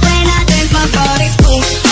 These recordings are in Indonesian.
buena, del favor es tú.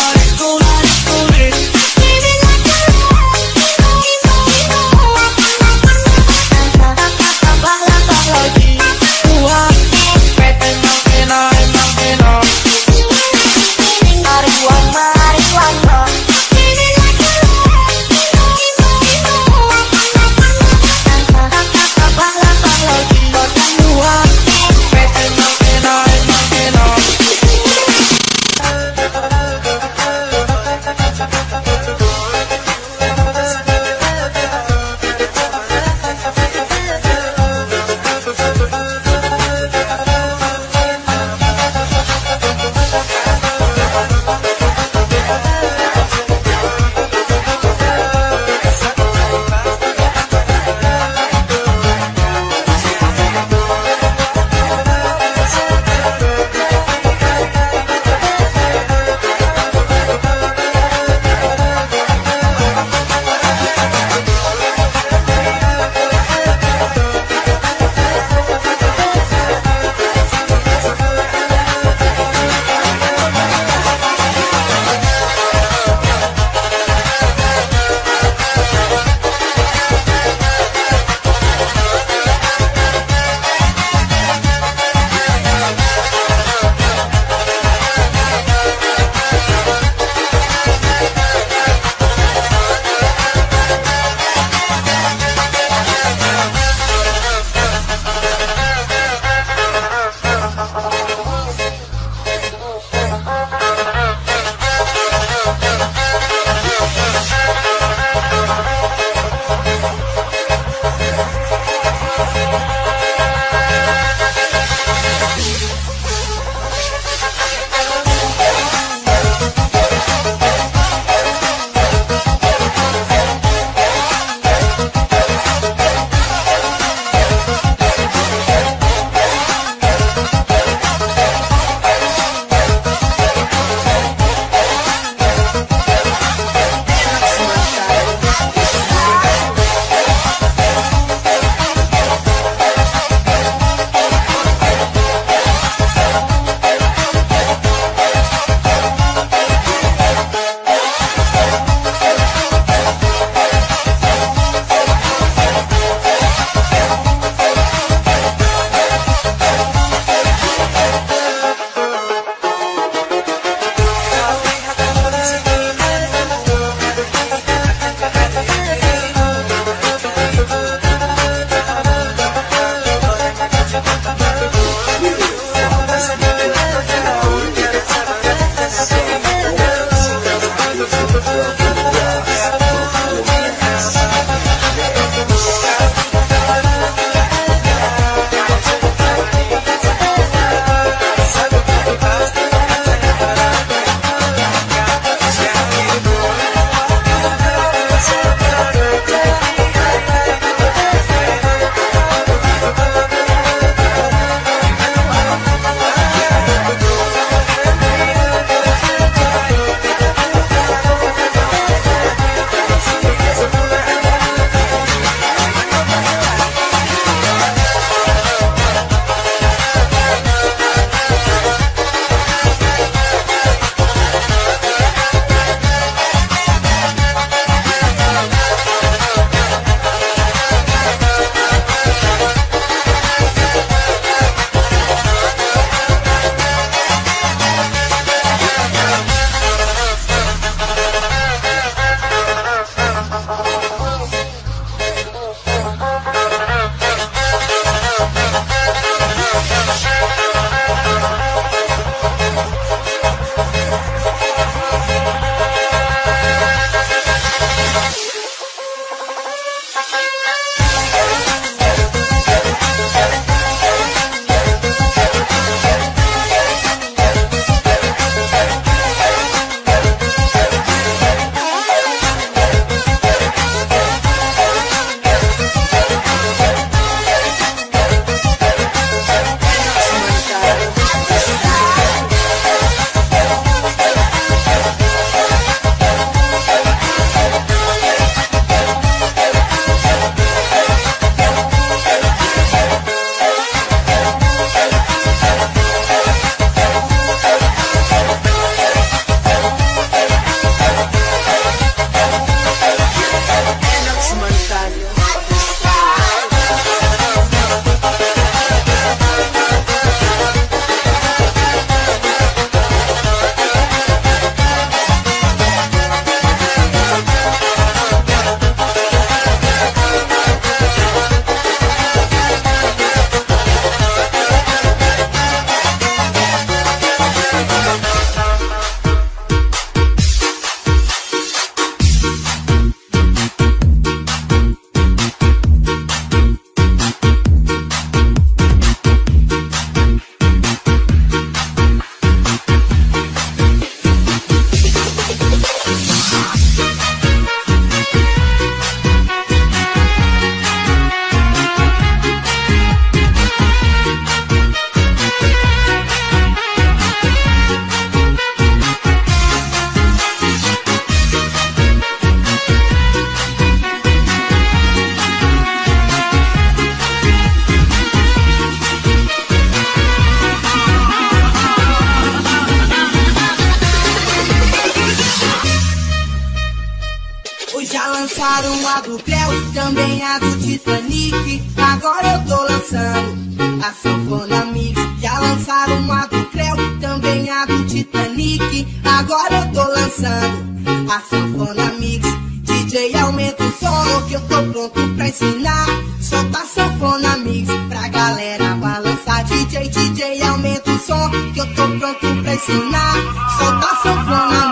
Também a do Titanic. Agora eu tô lançando a Sanfona Mix. Já lançaram a do Creu, também a do Titanic. Agora eu tô lançando a Sanfona Mix. DJ aumenta o som que eu tô pronto pra ensinar. Solta a sanfona mix pra galera balançar. DJ, DJ aumenta o som que eu tô pronto pra ensinar. Solta a sanfona mix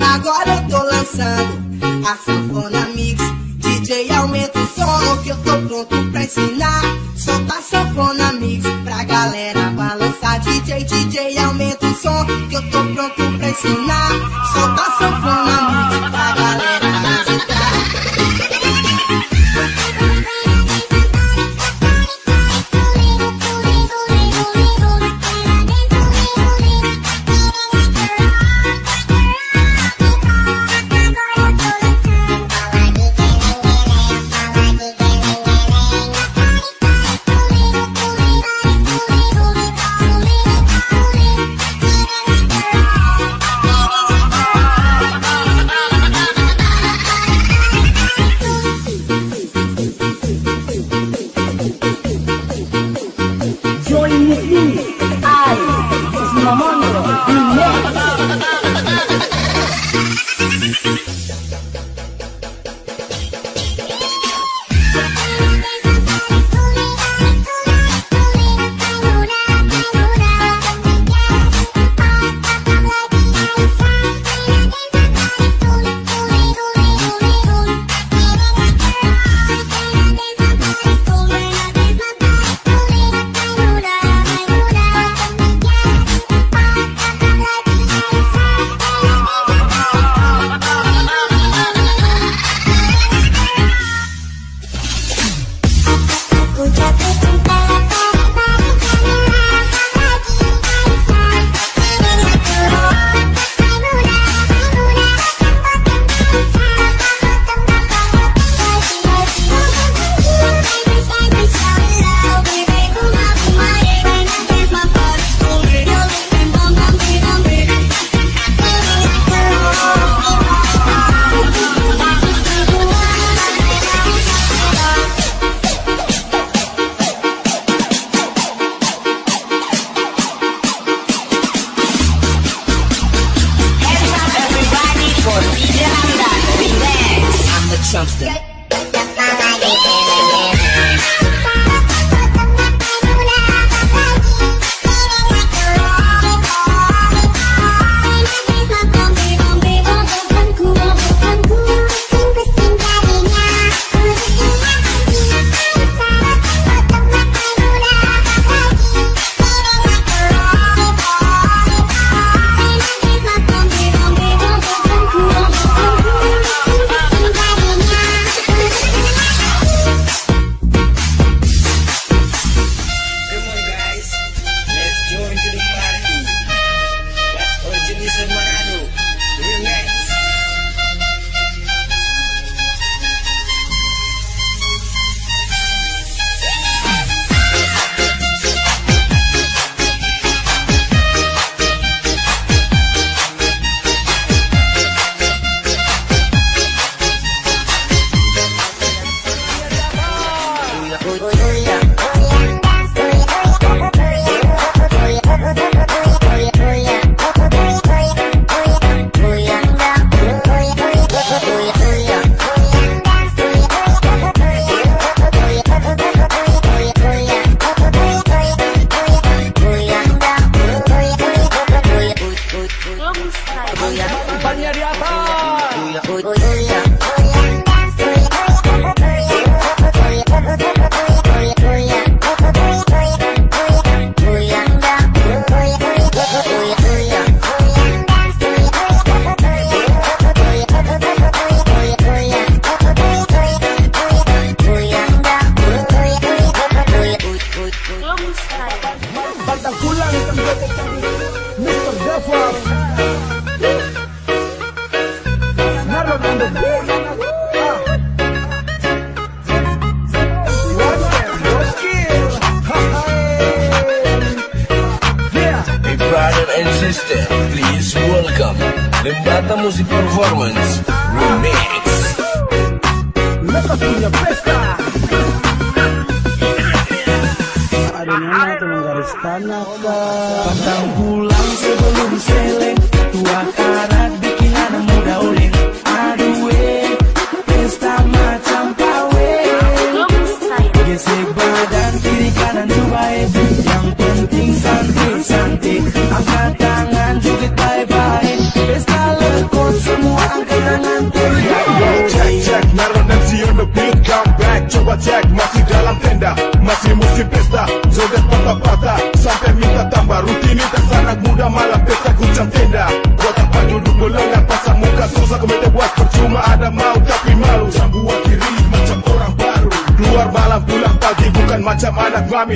Agora eu tô lançando a Sanfona Mix. DJ aumenta o som que eu tô pronto pra ensinar. Solta a Sanfona Mix pra galera balançar. DJ, DJ aumenta o som que eu tô pronto pra ensinar.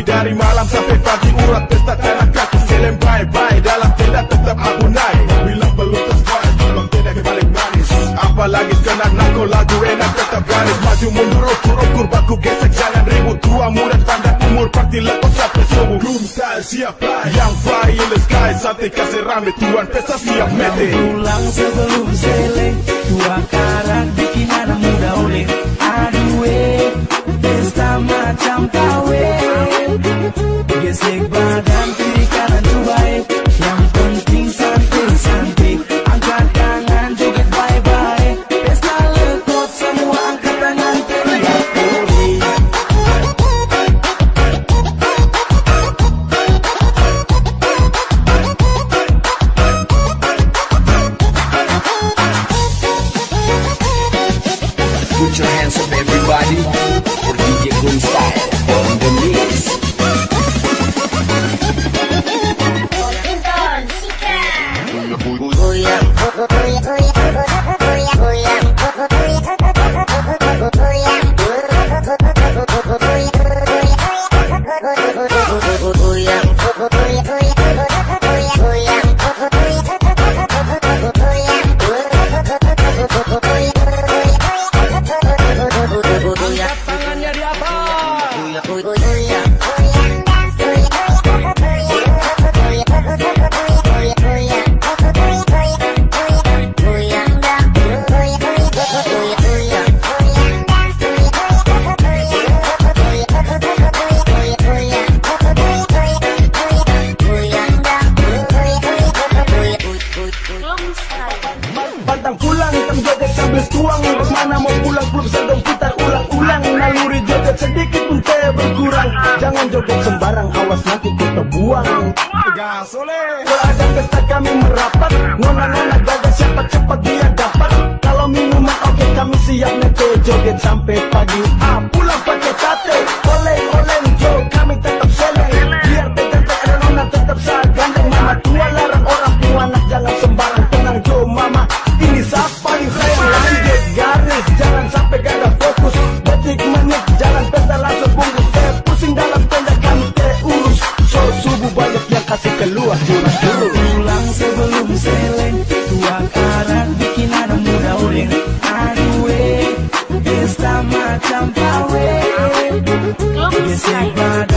Dari malam sampai pagi urat pesta tanah kaki Selem bye-bye. Dalam tenda tetap aku naik. Bila belum tersekolah dalam tenda kebalik manis. Apalagi kena nako lagu enak tetap garis. Maju mundur ukur-ukur baku gesek jalan ribut. Tua muda tanda umur prakti lepas sampai subuh. Room style siap fly. Yang fly in the sky santai kasih rame Tuan pesta siap mete Pulang sebelum Macam gawe Kamu sayang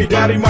mommy, daddy, my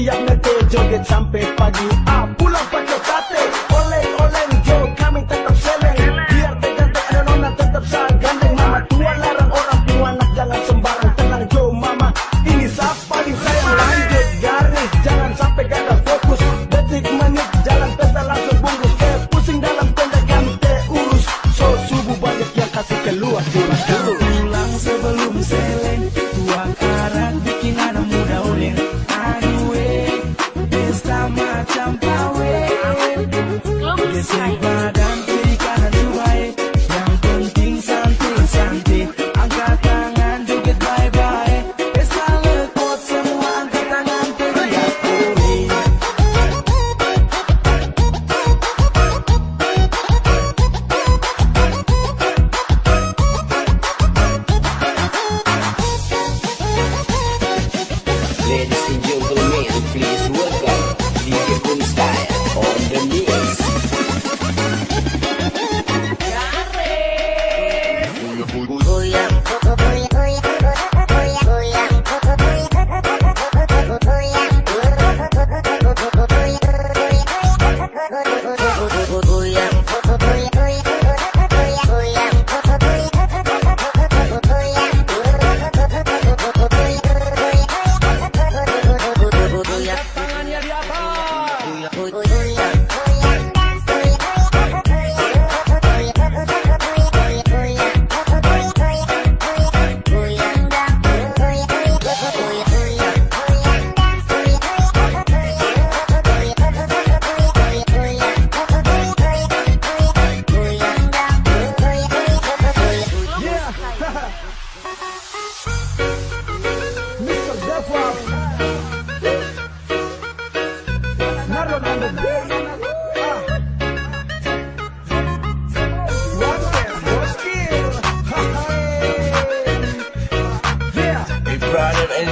siang dan joget sampai pagi. Up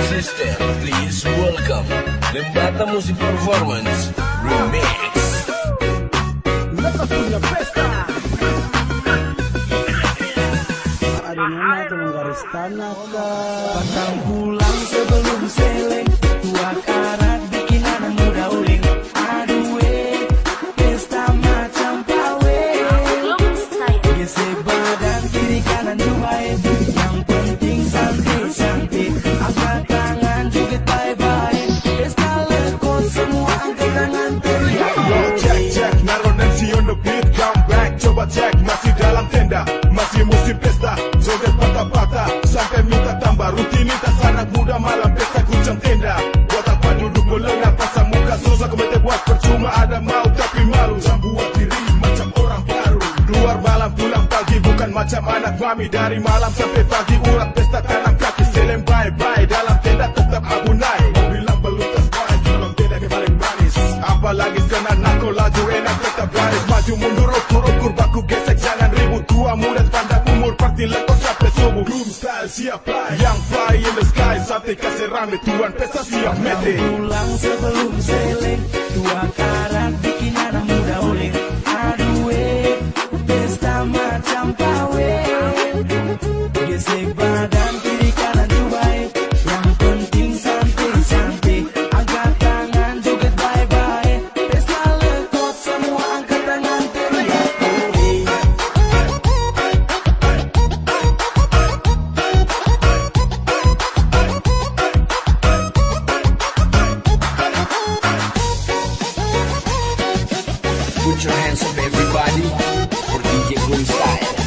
System, please welcome Lembata Performance Remix. Pulang sebelum seleng tua karang. Put your hands up everybody for DJ Gloom Style.